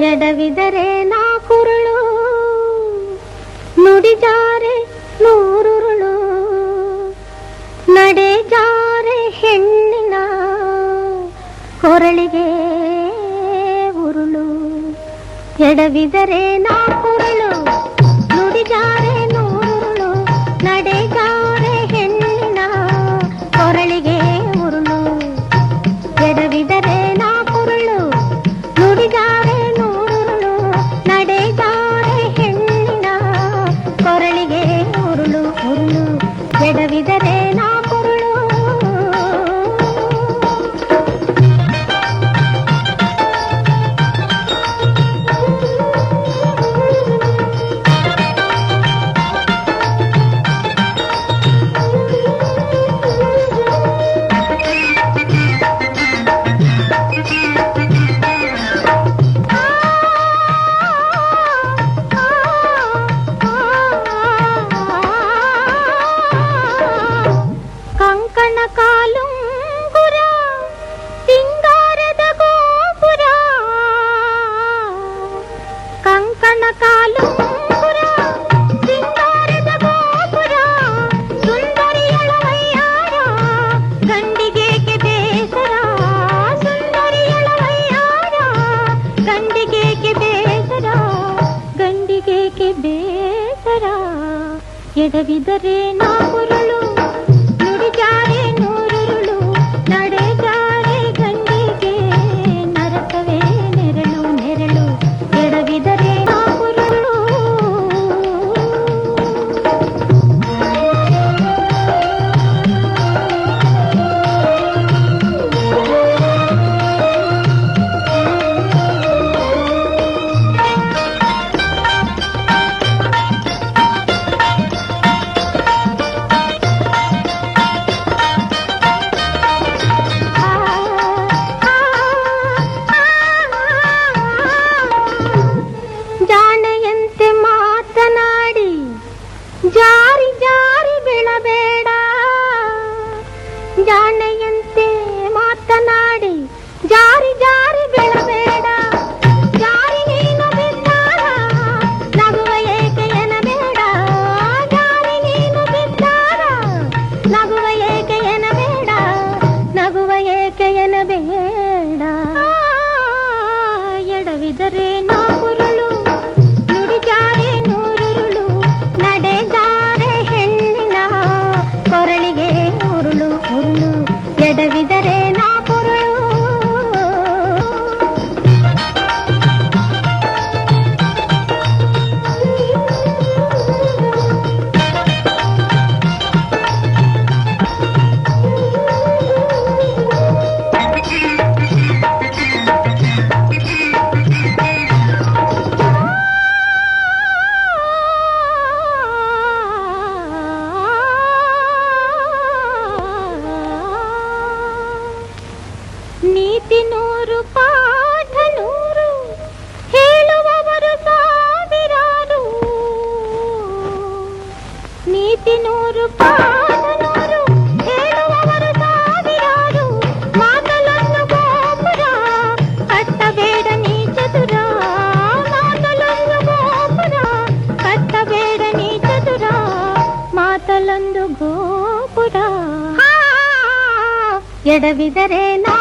ಎಡವಿದರೆ ನಾ ಕುರುಳು. ನುಡಿಜಾರೆ ನೂರುರುಳು. ನಡೆಜಾರೆ ಹೆಣ್ಣಿನ ಕೊರಳಿಗೆ ಉರುಳು. ಎಡವಿದರೆ ನಾ ಕುರುಳು. ಎಡವಿದರೆ ನಾ ನೂರು ಪಾಠ ನೂರು ಹೇಳುವವರು ಸಾವಿರಾರು ನೀತಿ ನೂರು ಪಾಠ ನೂರು ಹೇಳುವವರು ಸಾವಿರಾರು ಮಾತಲನ್ನು ಗೋಪುರ ಕಟ್ಟಬೇಡ ನೀ ಚದುರ ಮಾತಲೊಂದು ಗೋಪುರ ಕಟ್ಟಬೇಡ ನೀ ಚದುರ ಮಾತಲೊಂದು ಗೋಪುರ ಎಡವಿದರೆ ನಾ